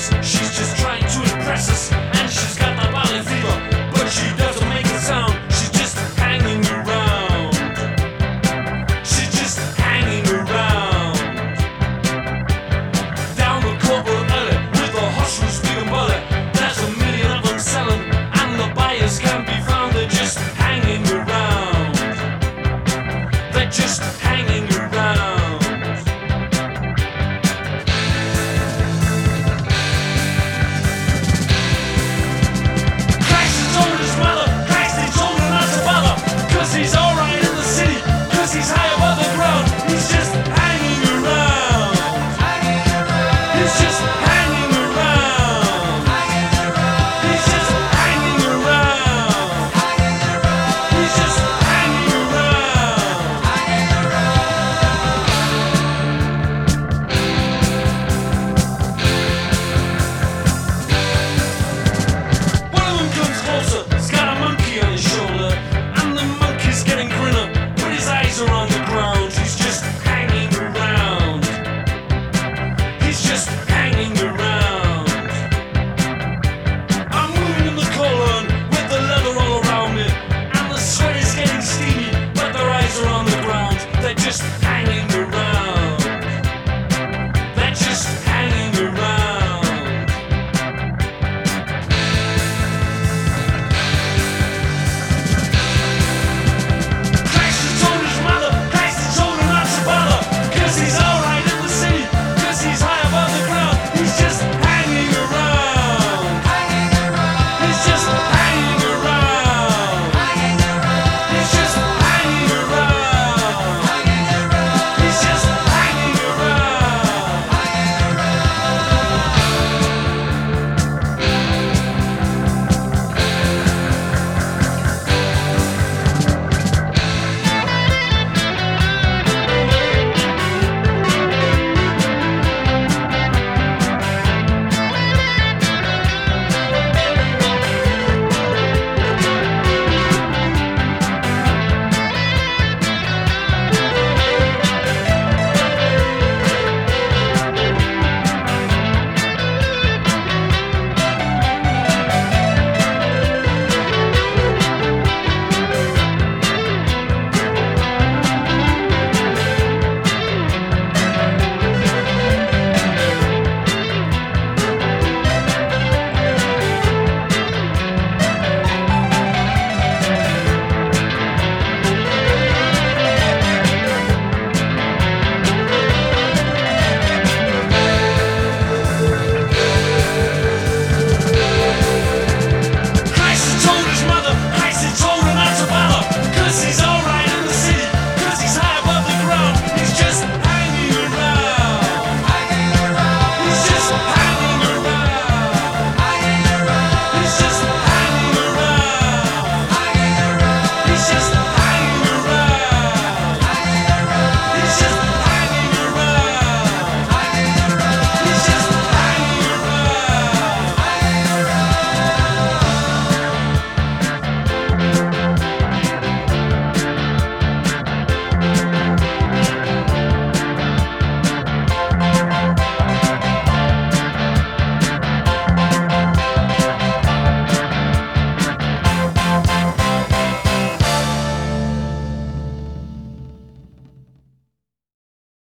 She's